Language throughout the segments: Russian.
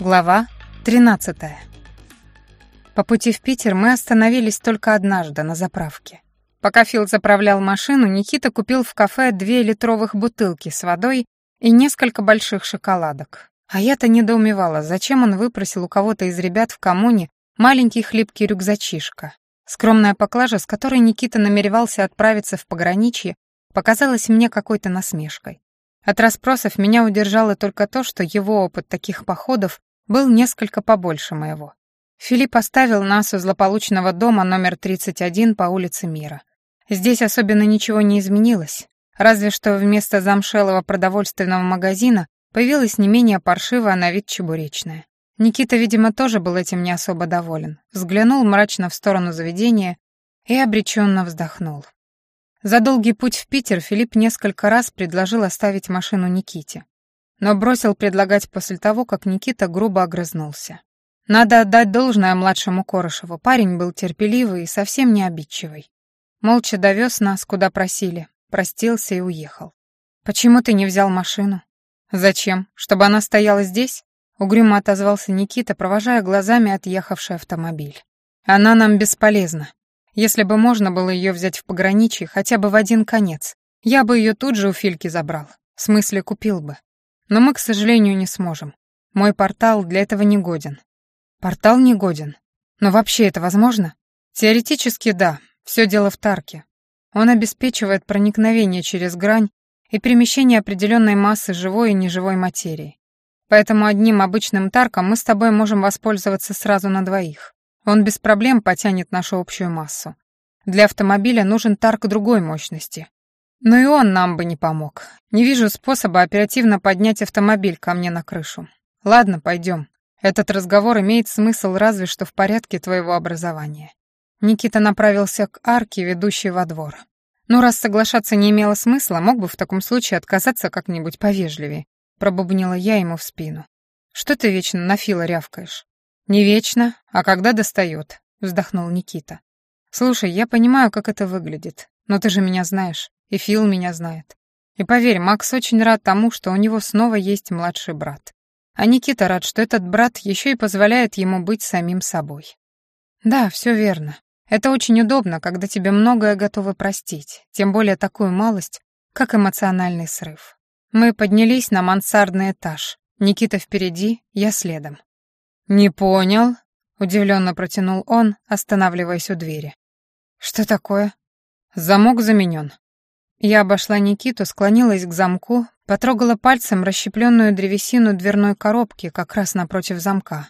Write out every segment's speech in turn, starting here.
Глава 13. По пути в Питер мы остановились только однажды на заправке. Пока Фил заправлял машину, Никита купил в кафе две литровых бутылки с водой и несколько больших шоколадок. А я-то недоумевала, зачем он выпросил у кого-то из ребят в коммуне маленький хлипкий рюкзачишка. Скромная поклажа, с которой Никита намеревался отправиться в пограничье, показалась мне какой-то насмешкой. От расспросов меня удержало только то, что его опыт таких походов был несколько побольше моего. Филипп оставил нас у злополучного дома номер 31 по улице Мира. Здесь особенно ничего не изменилось, разве что вместо замшелого продовольственного магазина появилась не менее паршивая на вид чебуречная. Никита, видимо, тоже был этим не особо доволен, взглянул мрачно в сторону заведения и обреченно вздохнул. За долгий путь в Питер Филипп несколько раз предложил оставить машину Никите, но бросил предлагать после того, как Никита грубо огрызнулся. Надо отдать должное младшему Корошеву, парень был терпеливый и совсем не обидчивый. Молча довез нас, куда просили, простился и уехал. «Почему ты не взял машину?» «Зачем? Чтобы она стояла здесь?» Угрюмо отозвался Никита, провожая глазами отъехавший автомобиль. «Она нам бесполезна. Если бы можно было ее взять в пограничье хотя бы в один конец, я бы ее тут же у Фильки забрал. В смысле, купил бы. Но мы, к сожалению, не сможем. Мой портал для этого не годен. Портал не годен. Но вообще это возможно? Теоретически да, все дело в Тарке. Он обеспечивает проникновение через грань и перемещение определенной массы живой и неживой материи. Поэтому одним обычным Тарком мы с тобой можем воспользоваться сразу на двоих. Он без проблем потянет нашу общую массу. Для автомобиля нужен тарк другой мощности. Но и он нам бы не помог. Не вижу способа оперативно поднять автомобиль ко мне на крышу. Ладно, пойдем. Этот разговор имеет смысл разве что в порядке твоего образования. Никита направился к арке, ведущей во двор. Ну, раз соглашаться не имело смысла, мог бы в таком случае отказаться как-нибудь повежливее. Пробубнила я ему в спину. Что ты вечно на Фила рявкаешь? «Не вечно, а когда достает», — вздохнул Никита. «Слушай, я понимаю, как это выглядит, но ты же меня знаешь, и Фил меня знает. И поверь, Макс очень рад тому, что у него снова есть младший брат. А Никита рад, что этот брат еще и позволяет ему быть самим собой. Да, все верно. Это очень удобно, когда тебе многое готовы простить, тем более такую малость, как эмоциональный срыв. Мы поднялись на мансардный этаж. Никита впереди, я следом. «Не понял», — удивленно протянул он, останавливаясь у двери. «Что такое?» «Замок заменен». Я обошла Никиту, склонилась к замку, потрогала пальцем расщепленную древесину дверной коробки как раз напротив замка.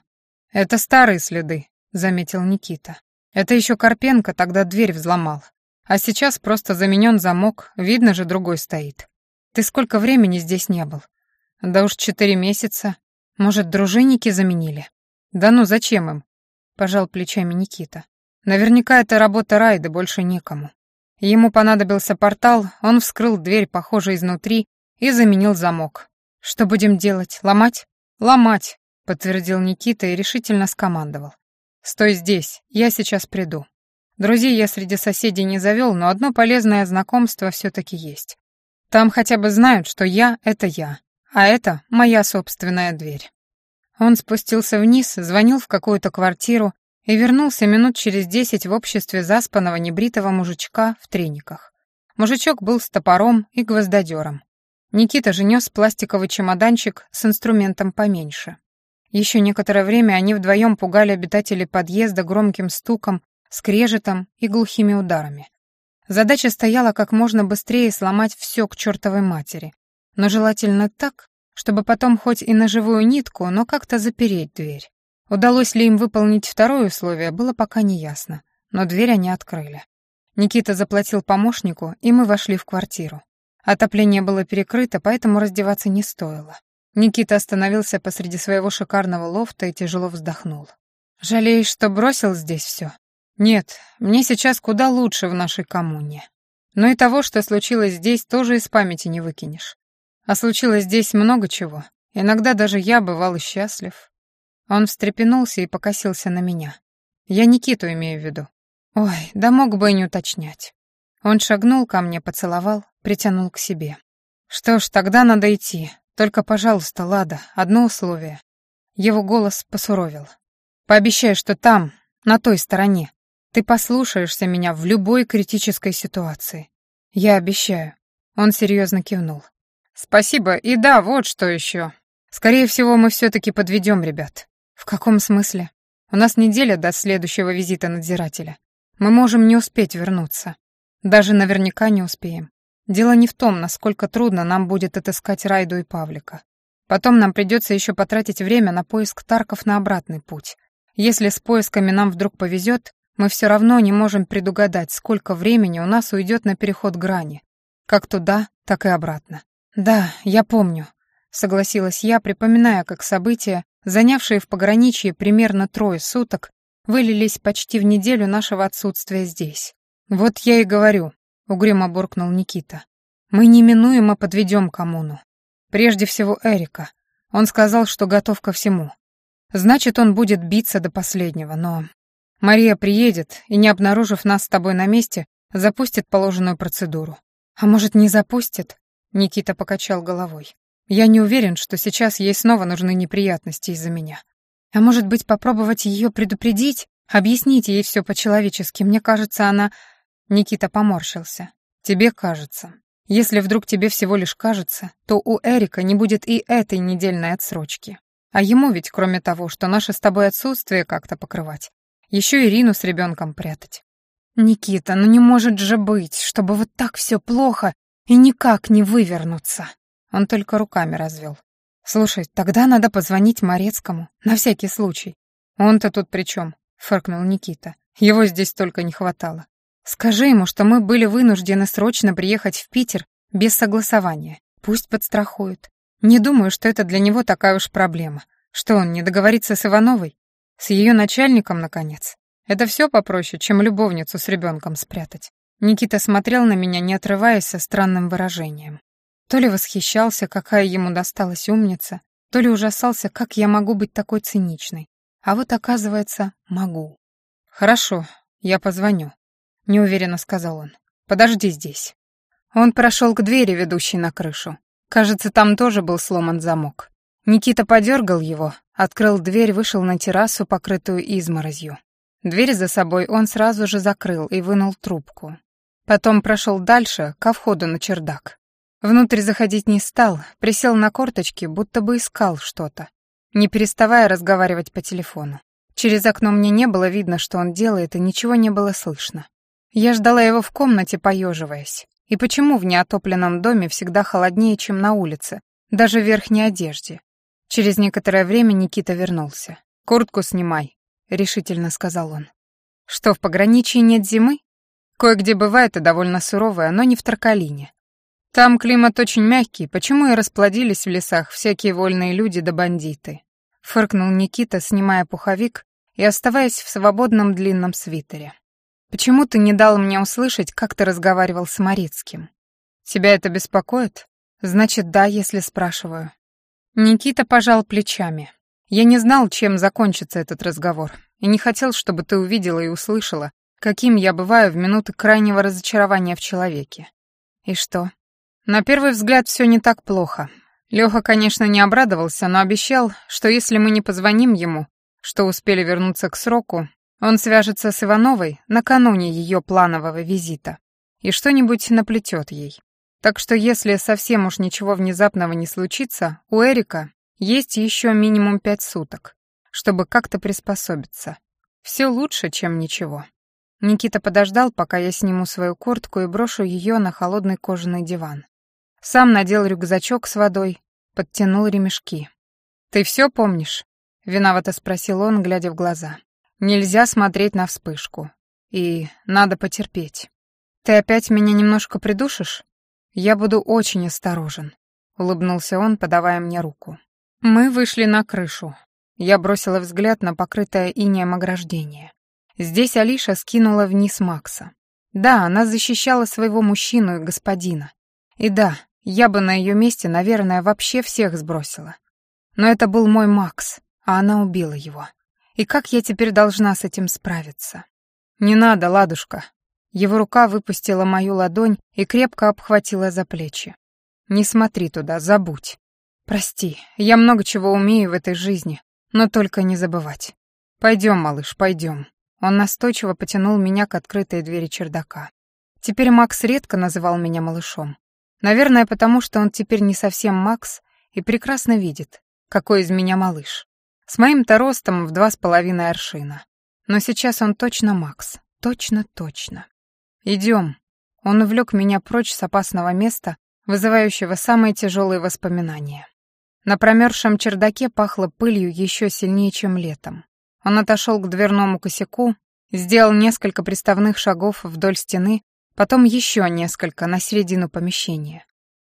«Это старые следы», — заметил Никита. «Это еще Карпенко тогда дверь взломал. А сейчас просто заменен замок, видно же, другой стоит. Ты сколько времени здесь не был?» «Да уж четыре месяца. Может, дружинники заменили?» «Да ну зачем им?» — пожал плечами Никита. «Наверняка это работа Райды, больше некому. Ему понадобился портал, он вскрыл дверь, похоже, изнутри, и заменил замок. Что будем делать, ломать?» «Ломать», — подтвердил Никита и решительно скомандовал. «Стой здесь, я сейчас приду. Друзей я среди соседей не завел, но одно полезное знакомство все-таки есть. Там хотя бы знают, что я — это я, а это моя собственная дверь». Он спустился вниз, звонил в какую-то квартиру и вернулся минут через десять в обществе заспанного небритого мужичка в трениках. Мужичок был с топором и гвоздодером. Никита же нес пластиковый чемоданчик с инструментом поменьше. Еще некоторое время они вдвоем пугали обитателей подъезда громким стуком, скрежетом и глухими ударами. Задача стояла как можно быстрее сломать все к чертовой матери, но желательно так, чтобы потом хоть и на живую нитку, но как-то запереть дверь. Удалось ли им выполнить второе условие, было пока не ясно, но дверь они открыли. Никита заплатил помощнику, и мы вошли в квартиру. Отопление было перекрыто, поэтому раздеваться не стоило. Никита остановился посреди своего шикарного лофта и тяжело вздохнул. «Жалеешь, что бросил здесь все?» «Нет, мне сейчас куда лучше в нашей коммуне. Но и того, что случилось здесь, тоже из памяти не выкинешь. А случилось здесь много чего. Иногда даже я бывал и счастлив. Он встрепенулся и покосился на меня. Я Никиту имею в виду. Ой, да мог бы и не уточнять. Он шагнул ко мне, поцеловал, притянул к себе. Что ж, тогда надо идти. Только, пожалуйста, Лада, одно условие. Его голос посуровил. «Пообещай, что там, на той стороне, ты послушаешься меня в любой критической ситуации. Я обещаю». Он серьезно кивнул. «Спасибо, и да, вот что еще. Скорее всего, мы все-таки подведем ребят». «В каком смысле? У нас неделя до следующего визита надзирателя. Мы можем не успеть вернуться. Даже наверняка не успеем. Дело не в том, насколько трудно нам будет отыскать Райду и Павлика. Потом нам придется еще потратить время на поиск Тарков на обратный путь. Если с поисками нам вдруг повезет, мы все равно не можем предугадать, сколько времени у нас уйдет на переход грани. Как туда, так и обратно. Да, я помню, согласилась я, припоминая, как события, занявшие в пограничье примерно трое суток, вылились почти в неделю нашего отсутствия здесь. Вот я и говорю, угрюмо буркнул Никита. Мы неминуемо подведем коммуну. Прежде всего Эрика. Он сказал, что готов ко всему. Значит, он будет биться до последнего, но... Мария приедет и, не обнаружив нас с тобой на месте, запустит положенную процедуру. А может, не запустит? Никита покачал головой. Я не уверен, что сейчас ей снова нужны неприятности из-за меня. А может быть, попробовать ее предупредить? Объяснить ей все по-человечески. Мне кажется, она... Никита поморщился. Тебе кажется. Если вдруг тебе всего лишь кажется, то у Эрика не будет и этой недельной отсрочки. А ему ведь, кроме того, что наше с тобой отсутствие как-то покрывать, еще Ирину с ребенком прятать. Никита, ну не может же быть, чтобы вот так все плохо и никак не вывернуться. Он только руками развел. Слушай, тогда надо позвонить Морецкому, на всякий случай. Он-то тут при чем? фыркнул Никита. Его здесь только не хватало. Скажи ему, что мы были вынуждены срочно приехать в Питер без согласования. Пусть подстрахует. Не думаю, что это для него такая уж проблема. Что он, не договорится с Ивановой? С ее начальником, наконец? Это все попроще, чем любовницу с ребенком спрятать. Никита смотрел на меня, не отрываясь со странным выражением. То ли восхищался, какая ему досталась умница, то ли ужасался, как я могу быть такой циничной. А вот, оказывается, могу. «Хорошо, я позвоню», — неуверенно сказал он. «Подожди здесь». Он прошел к двери, ведущей на крышу. Кажется, там тоже был сломан замок. Никита подергал его, открыл дверь, вышел на террасу, покрытую изморозью. Дверь за собой он сразу же закрыл и вынул трубку. Потом прошел дальше, ко входу на чердак. Внутрь заходить не стал, присел на корточки, будто бы искал что-то, не переставая разговаривать по телефону. Через окно мне не было видно, что он делает, и ничего не было слышно. Я ждала его в комнате, поеживаясь. И почему в неотопленном доме всегда холоднее, чем на улице, даже в верхней одежде? Через некоторое время Никита вернулся. «Куртку снимай», — решительно сказал он. «Что, в пограничье нет зимы?» «Кое-где бывает и довольно суровая, но не в Таркалине. Там климат очень мягкий, почему и расплодились в лесах всякие вольные люди да бандиты?» Фыркнул Никита, снимая пуховик и оставаясь в свободном длинном свитере. Почему ты не дал мне услышать, как ты разговаривал с Марицким? Тебя это беспокоит? Значит, да, если спрашиваю. Никита пожал плечами. Я не знал, чем закончится этот разговор, и не хотел, чтобы ты увидела и услышала, каким я бываю в минуты крайнего разочарования в человеке. И что? На первый взгляд все не так плохо. Леха, конечно, не обрадовался, но обещал, что если мы не позвоним ему, что успели вернуться к сроку, он свяжется с Ивановой накануне ее планового визита и что-нибудь наплетет ей. Так что если совсем уж ничего внезапного не случится, у Эрика есть еще минимум пять суток, чтобы как-то приспособиться. Все лучше, чем ничего. Никита подождал, пока я сниму свою куртку и брошу ее на холодный кожаный диван. Сам надел рюкзачок с водой, подтянул ремешки. «Ты все помнишь?» — виновато спросил он, глядя в глаза. Нельзя смотреть на вспышку. И надо потерпеть. Ты опять меня немножко придушишь? Я буду очень осторожен, улыбнулся он, подавая мне руку. Мы вышли на крышу. Я бросила взгляд на покрытое инеем ограждение. Здесь Алиша скинула вниз Макса. Да, она защищала своего мужчину и господина. И да, я бы на ее месте, наверное, вообще всех сбросила. Но это был мой Макс, а она убила его. И как я теперь должна с этим справиться? Не надо, ладушка. Его рука выпустила мою ладонь и крепко обхватила за плечи. Не смотри туда, забудь. Прости, я много чего умею в этой жизни, Но только не забывать. Пойдем, малыш, пойдем. Он настойчиво потянул меня к открытой двери чердака. Теперь Макс редко называл меня малышом. Наверное, потому что он теперь не совсем Макс и прекрасно видит, какой из меня малыш. С моим-то ростом в два с половиной аршина. Но сейчас он точно Макс. Точно-точно. Идем. Он увлек меня прочь с опасного места, вызывающего самые тяжелые воспоминания. На промерзшем чердаке пахло пылью еще сильнее, чем летом. Он отошел к дверному косяку, сделал несколько приставных шагов вдоль стены, потом еще несколько на середину помещения.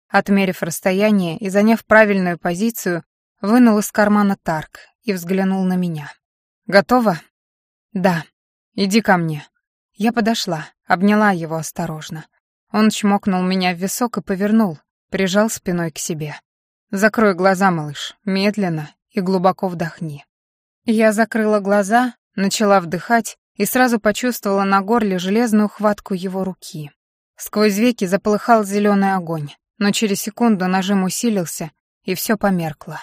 Отмерив расстояние и заняв правильную позицию, вынул из кармана тарк и взглянул на меня. «Готово?» «Да. Иди ко мне». Я подошла, обняла его осторожно. Он чмокнул меня в висок и повернул, прижал спиной к себе. «Закрой глаза, малыш, медленно и глубоко вдохни». Я закрыла глаза, начала вдыхать и сразу почувствовала на горле железную хватку его руки. Сквозь веки заполыхал зеленый огонь, но через секунду нажим усилился, и все померкло.